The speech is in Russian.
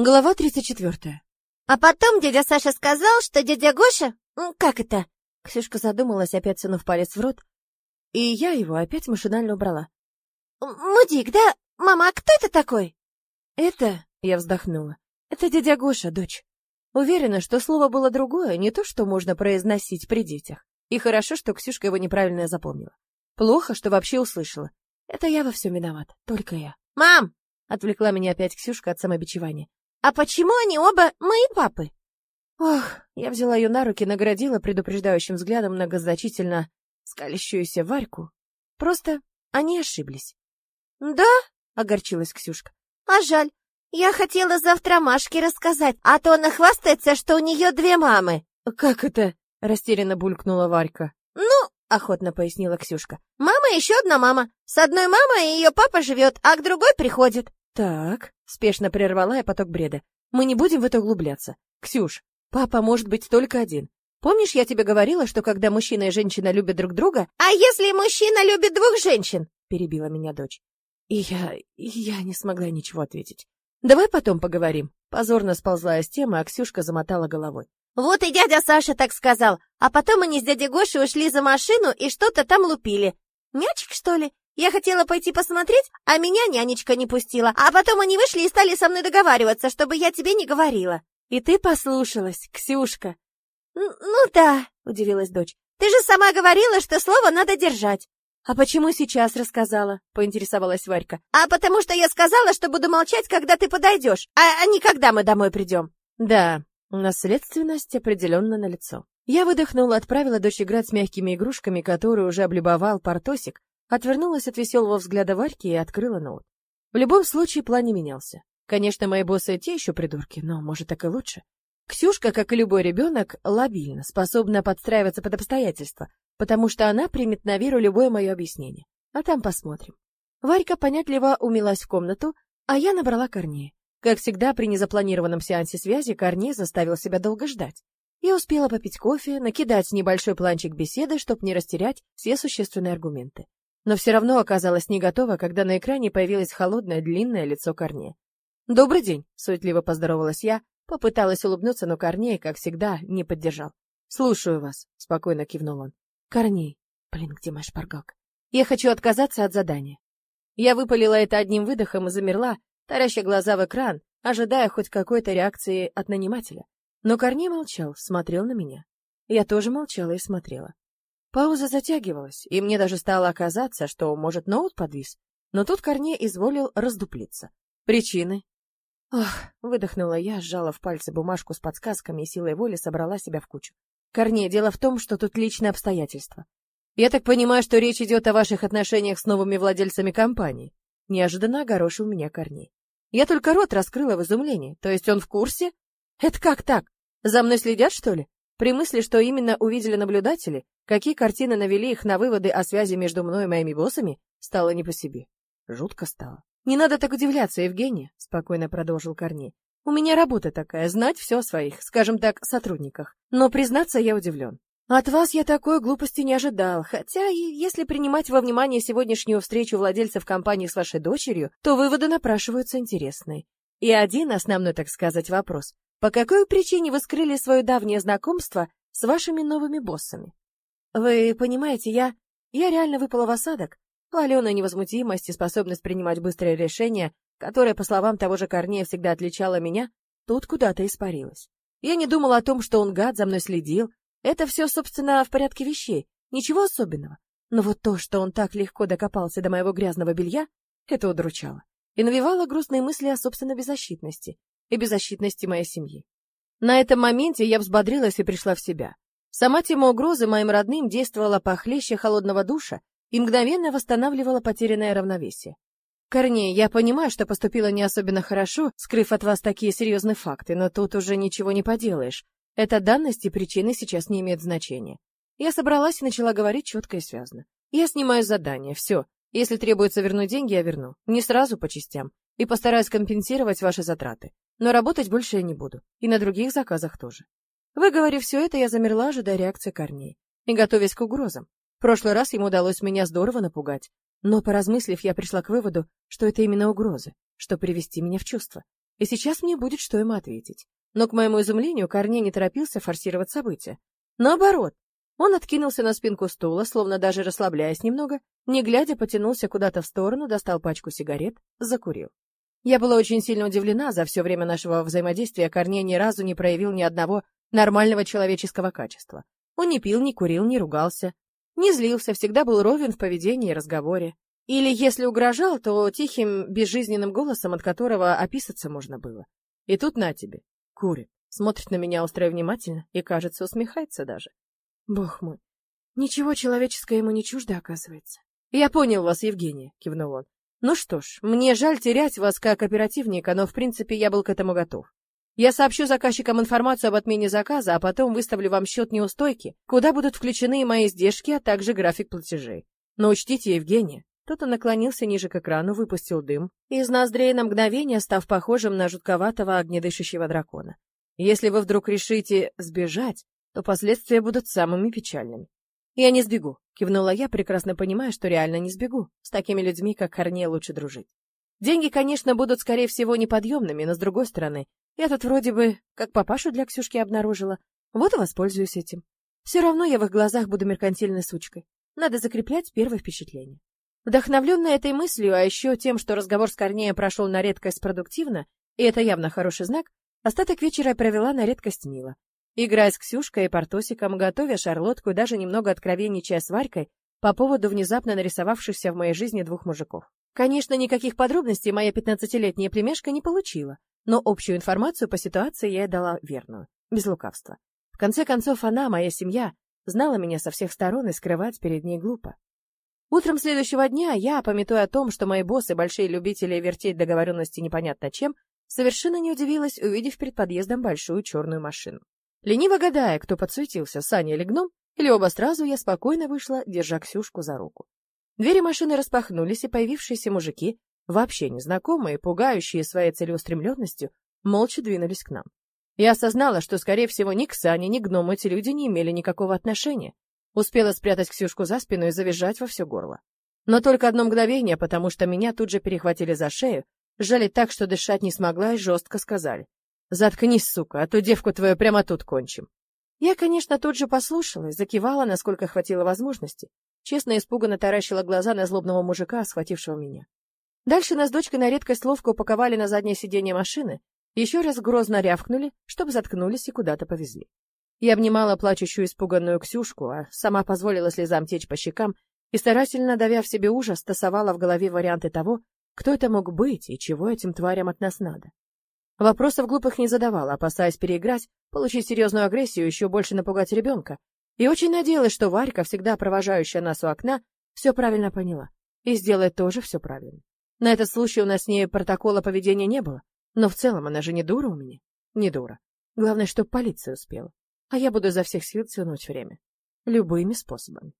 Глава 34. А потом дядя Саша сказал, что дядя Гоша... Как это? Ксюшка задумалась, опять сунув палец в рот, и я его опять машинально убрала. «Мудик, да? Мама, а кто это такой?» «Это...» — я вздохнула. «Это дядя Гоша, дочь. Уверена, что слово было другое, не то, что можно произносить при детях. И хорошо, что Ксюшка его неправильно запомнила. Плохо, что вообще услышала. Это я во всем виноват, только я». «Мам!» — отвлекла меня опять Ксюшка от самобичевания. А почему они оба мои папы? Ох, я взяла ее на руки, наградила предупреждающим взглядом многозначительно скалящуюся Варьку. Просто они ошиблись. Да? огорчилась Ксюшка. А жаль. Я хотела завтра Машке рассказать, а то она хвастается, что у нее две мамы. Как это? растерянно булькнула Варька. Ну, охотно пояснила Ксюшка. Мама еще одна мама. С одной мамой ее папа живет, а к другой приходит. Так, спешно прервала я поток бреда. Мы не будем в это углубляться. Ксюш, папа может быть только один. Помнишь, я тебе говорила, что когда мужчина и женщина любят друг друга... А если мужчина любит двух женщин? Перебила меня дочь. И я... И я не смогла ничего ответить. Давай потом поговорим. Позорно сползла я с темы, а Ксюшка замотала головой. Вот и дядя Саша так сказал. А потом они с дядей Гошей ушли за машину и что-то там лупили. Мячик, что ли? Я хотела пойти посмотреть, а меня нянечка не пустила. А потом они вышли и стали со мной договариваться, чтобы я тебе не говорила. И ты послушалась, Ксюшка. Ну да, удивилась дочь. Ты же сама говорила, что слово надо держать. А почему сейчас рассказала? поинтересовалась Варька. А потому что я сказала, что буду молчать, когда ты подойдешь, а, а не когда мы домой придем. Да, наследственность определенно налицо. Я выдохнула, отправила дочь играть с мягкими игрушками, которые уже облюбовал Портосик, Отвернулась от веселого взгляда Варьки и открыла ноут. В любом случае план не менялся. Конечно, мои боссы те еще придурки, но, может, так и лучше. Ксюшка, как и любой ребенок, лобильна, способна подстраиваться под обстоятельства, потому что она примет на веру любое мое объяснение. А там посмотрим. Варька понятливо умилась в комнату, а я набрала Корнея. Как всегда, при незапланированном сеансе связи Корней заставил себя долго ждать. Я успела попить кофе, накидать небольшой планчик беседы, чтобы не растерять все существенные аргументы но все равно оказалась не готова, когда на экране появилось холодное длинное лицо Корнея. «Добрый день», — суетливо поздоровалась я, попыталась улыбнуться, но Корней, как всегда, не поддержал. «Слушаю вас», — спокойно кивнул он. «Корней, блин, где моя шпаргалка? Я хочу отказаться от задания». Я выпалила это одним выдохом и замерла, тараща глаза в экран, ожидая хоть какой-то реакции от нанимателя. Но Корней молчал, смотрел на меня. Я тоже молчала и смотрела. Пауза затягивалась, и мне даже стало оказаться, что, может, ноут подвис. Но тут Корней изволил раздуплиться. Причины? Ох, выдохнула я, сжала в пальцы бумажку с подсказками и силой воли собрала себя в кучу. Корней, дело в том, что тут личные обстоятельства. Я так понимаю, что речь идет о ваших отношениях с новыми владельцами компании. Неожиданно огорошил меня Корней. Я только рот раскрыла в изумлении. То есть он в курсе? Это как так? За мной следят, что ли? При мысли, что именно увидели наблюдатели, какие картины навели их на выводы о связи между мной и моими боссами, стало не по себе. Жутко стало. «Не надо так удивляться, Евгения», — спокойно продолжил Корней. «У меня работа такая, знать все о своих, скажем так, сотрудниках. Но, признаться, я удивлен. От вас я такой глупости не ожидал, хотя, и если принимать во внимание сегодняшнюю встречу владельцев компании с вашей дочерью, то выводы напрашиваются интересные. И один основной, так сказать, вопрос. По какой причине вы скрыли свое давнее знакомство с вашими новыми боссами? Вы понимаете, я... Я реально выпала в осадок. Хваленая невозмутимость и способность принимать быстрые решения, которая, по словам того же Корнея, всегда отличала меня, тут куда-то испарилась. Я не думала о том, что он гад за мной следил. Это все, собственно, в порядке вещей. Ничего особенного. Но вот то, что он так легко докопался до моего грязного белья, это удручало. И навевало грустные мысли о собственной беззащитности и беззащитности моей семьи. На этом моменте я взбодрилась и пришла в себя. Сама тема угрозы моим родным действовала похлеще холодного душа и мгновенно восстанавливала потерянное равновесие. Корней, я понимаю, что поступила не особенно хорошо, скрыв от вас такие серьезные факты, но тут уже ничего не поделаешь. Это данность и причины сейчас не имеют значения. Я собралась и начала говорить четко и связно. Я снимаю задание, все. Если требуется вернуть деньги, я верну. Не сразу, по частям. И постараюсь компенсировать ваши затраты. Но работать больше я не буду. И на других заказах тоже. Выговорив все это, я замерла, ожидая реакции Корней. И готовясь к угрозам. В прошлый раз ему удалось меня здорово напугать. Но, поразмыслив, я пришла к выводу, что это именно угрозы, что привести меня в чувство. и сейчас мне будет что ему ответить. Но, к моему изумлению, Корней не торопился форсировать события. Наоборот, он откинулся на спинку стула, словно даже расслабляясь немного, не глядя, потянулся куда-то в сторону, достал пачку сигарет, закурил. Я была очень сильно удивлена, за все время нашего взаимодействия Корней ни разу не проявил ни одного нормального человеческого качества. Он не пил, не курил, не ругался, не злился, всегда был ровен в поведении и разговоре. Или, если угрожал, то тихим, безжизненным голосом, от которого описаться можно было. И тут на тебе, курит, смотрит на меня остро и внимательно и, кажется, усмехается даже. Бог мой, ничего человеческое ему не чуждо, оказывается. Я понял вас, Евгения, кивнул он. Ну что ж, мне жаль терять вас как оперативника, но в принципе я был к этому готов. Я сообщу заказчикам информацию об отмене заказа, а потом выставлю вам счет неустойки, куда будут включены мои издержки, а также график платежей. Но учтите, Евгения, кто-то наклонился ниже к экрану, выпустил дым, из ноздрей на мгновение став похожим на жутковатого огнедышащего дракона. Если вы вдруг решите сбежать, то последствия будут самыми печальными. Я не сбегу, кивнула я, прекрасно понимая, что реально не сбегу. С такими людьми, как Корней, лучше дружить. Деньги, конечно, будут, скорее всего, неподъемными, но, с другой стороны, я тут вроде бы как папашу для Ксюшки обнаружила. Вот и воспользуюсь этим. Все равно я в их глазах буду меркантильной сучкой. Надо закреплять первое впечатление. Вдохновленная этой мыслью, а еще тем, что разговор с Корнеем прошел на редкость продуктивно, и это явно хороший знак, остаток вечера провела на редкость мило. Играя с Ксюшкой и Портосиком, готовя шарлотку и даже немного откровенничая с Варькой по поводу внезапно нарисовавшихся в моей жизни двух мужиков. Конечно, никаких подробностей моя пятнадцатилетняя племешка не получила, но общую информацию по ситуации я ей дала верную, без лукавства. В конце концов, она, моя семья, знала меня со всех сторон и скрывать перед ней глупо. Утром следующего дня я, пометуя о том, что мои боссы большие любители вертеть договоренности непонятно чем, совершенно не удивилась, увидев перед подъездом большую черную машину. Лениво гадая, кто подсуетился, Саня или гном, или оба сразу, я спокойно вышла, держа Ксюшку за руку. Двери машины распахнулись, и появившиеся мужики, вообще незнакомые, пугающие своей целеустремленностью, молча двинулись к нам. Я осознала, что, скорее всего, ни к Сане, ни к гному эти люди не имели никакого отношения. Успела спрятать Ксюшку за спину и завизжать во все горло. Но только одно мгновение, потому что меня тут же перехватили за шею, сжали так, что дышать не смогла, и жестко сказали. Заткнись, сука, а то девку твою прямо тут кончим. Я, конечно, тут же послушалась, закивала, насколько хватило возможности. Честно испуганно таращила глаза на злобного мужика, схватившего меня. Дальше нас с дочкой на редкость ловко упаковали на заднее сиденье машины, еще раз грозно рявкнули, чтобы заткнулись и куда-то повезли. Я обнимала плачущую испуганную Ксюшку, а сама позволила слезам течь по щекам и, старательно давя в себе ужас, тасовала в голове варианты того, кто это мог быть и чего этим тварям от нас надо. Вопросов глупых не задавала, опасаясь переиграть, получить серьезную агрессию и еще больше напугать ребенка. И очень надеялась, что Варька, всегда провожающая нас у окна, все правильно поняла. И сделает тоже все правильно. На этот случай у нас с ней протокола поведения не было. Но в целом она же не дура у меня. Не дура. Главное, чтоб полиция успела. А я буду за всех сил тянуть время. Любыми способами.